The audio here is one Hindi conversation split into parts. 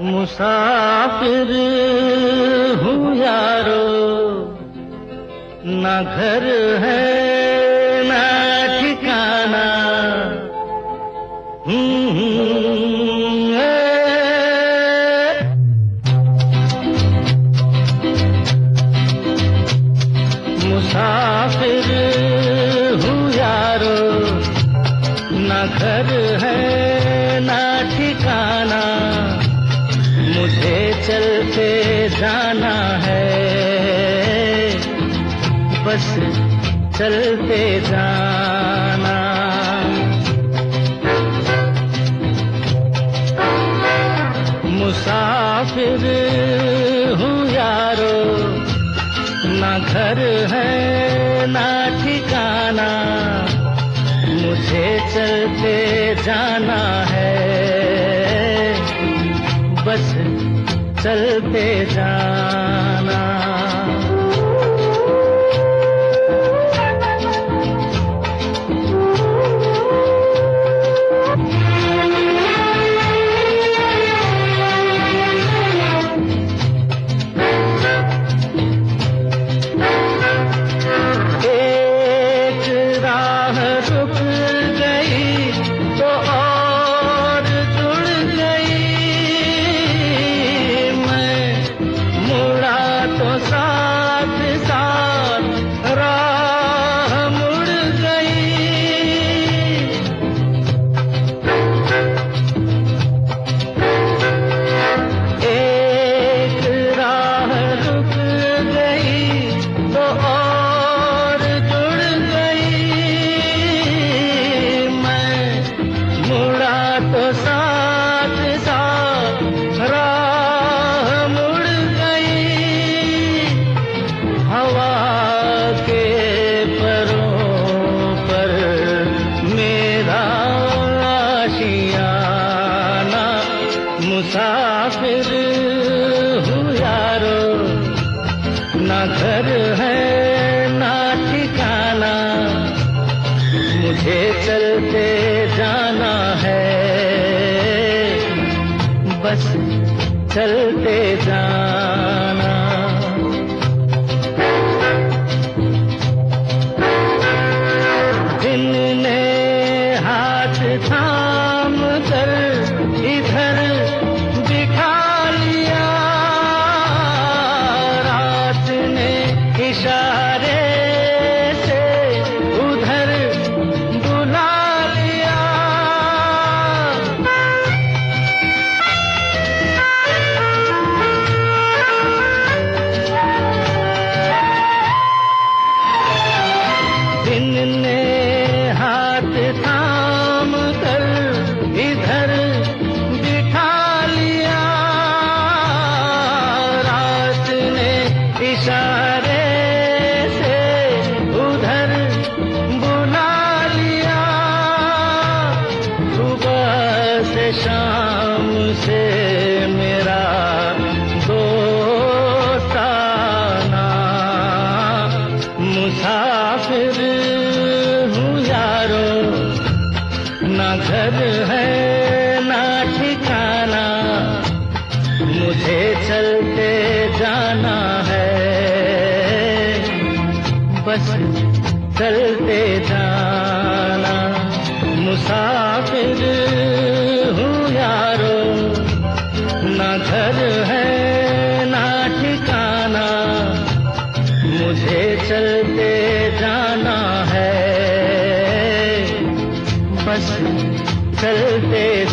मुसाफिर हूँ यारो ना घर है घर है ना ठिकाना, मुझे चलते जाना है। बस चलते जाना। मुसाफिर हूँ यारो, ना घर है ना चलते जाना है। बस चलते जाना। राह मुड़ गई। हवा के परों पर मेरा मुसाफिर हूँ यारो। ना घर है चलते जाना घर है ना ठिकाना मुझे चलते जाना है। बस चलते जाना मुसाफिर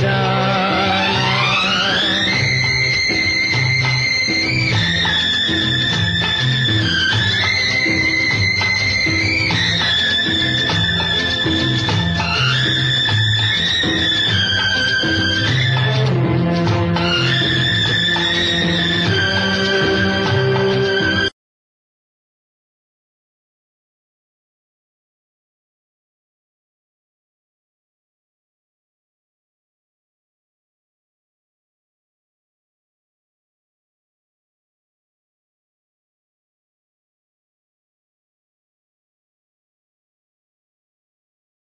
बस चलते जाना